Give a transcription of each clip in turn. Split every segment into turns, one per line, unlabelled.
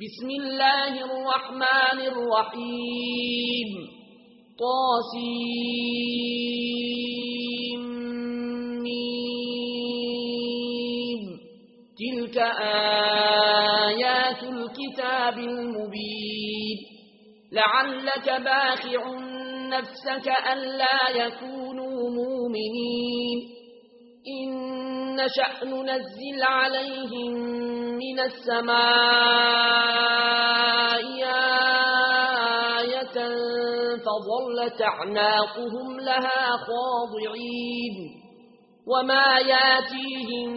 بسم الله الرحمن الرحيم. طاسم تلك آيات الكتاب المبين. لعلك باخع نفسك ألا يكونوا مؤمنين. إن شأن نزل عليهم من السماء آية فظلت أعناقهم لها خاضعين وما ياتيهم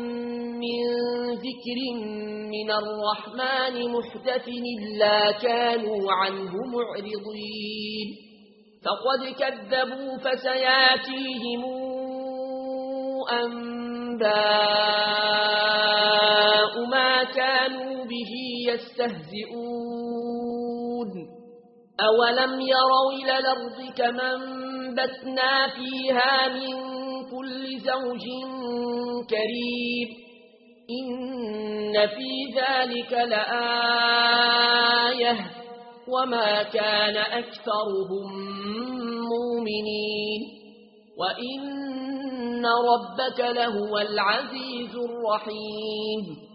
من ذكر من الرحمن محدث إلا كانوا عنه معرضين فقد كذبوا فسياتيهم أنباء يستهزئون. أولم يروا إلى الأرض كمن بتنا فيها من كل زوج كريم إن في ذلك لآية. وما كان أكثرهم مؤمنين. وإن ربك لهو العزيز الرحيم.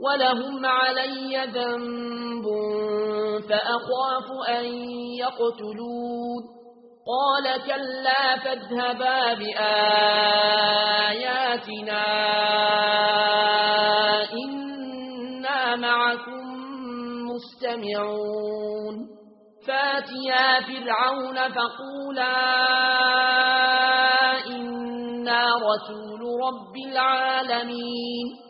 ولهم علي ذنب فأخاف أن يقتلون قال كلا فاذهبا بآياتنا إنا معكم مستمعون فاتيا فرعون فقولا إنا رسول رب العالمين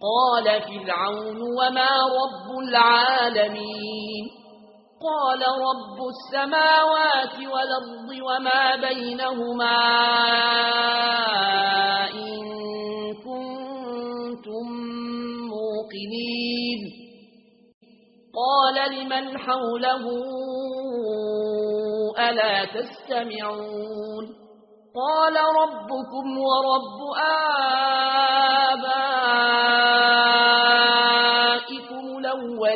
قال فرعون وما رب العالمين قال رب السماوات والأرض وما بينهما إن كنتم موقنين قال لمن حوله ألا تستمعون قال ربكم ورب آخر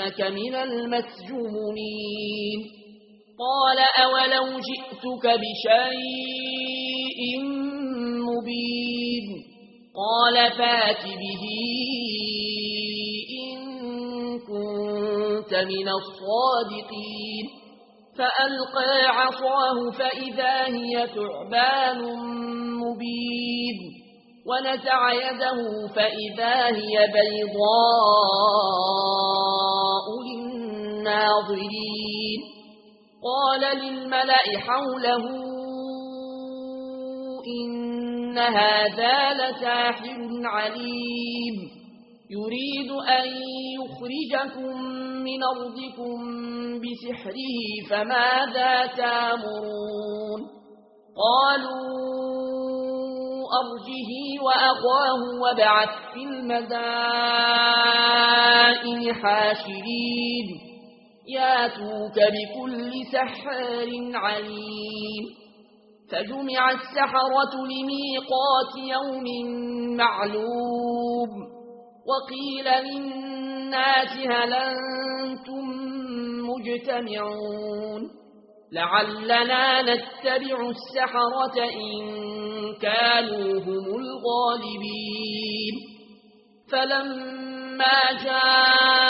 ويحسبونك من المسجونين قال أولو جئتك بشيء مبين. قال فات به إن كنت من الصادقين. فألقى عصاه فإذا هي ثعبان مبين. ونزع يده فإذا هي بيضاء. الناظرين. قال للملأ حوله إن هذا لساحر عليم. يريد أن يخرجكم من أرضكم بسحره فماذا تامرون؟ قالوا أرجه وأخاه وبعث في المدائن حاشرين. ياتوك بكل سحار عليم. فجمع السحرة لميقات يوم معلوم. وقيل للناس هل أنتم مجتمعون؟ لعلنا نتبع السحرة إن كانوا هم الغالبين. فلما جاءوا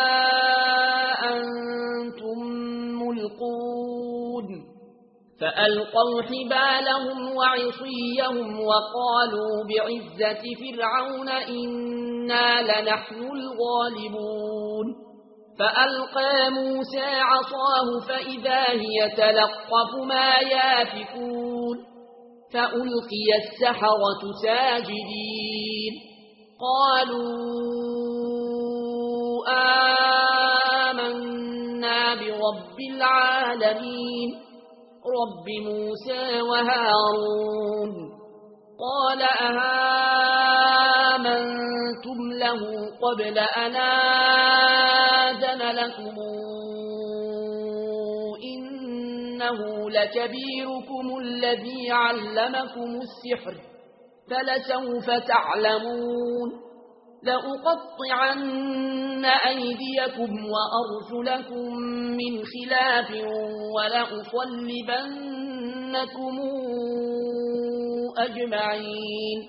فألقوا حبالهم وعصيهم وقالوا بعزة فرعون إنا لنحن الغالبون فألقى موسى عصاه فإذا هي تلقف ما يافكون فألقي السحرة ساجدين قالوا آمنا برب العالمين رب موسى وهارون قال أهامنتم له قبل أن آذن لكم؟ إنه لكبيركم الذي علمكم السحر فلسوف تعلمون. لأقطعن أيديكم وأرجلكم من خلاف ولأصلبنكم أجمعين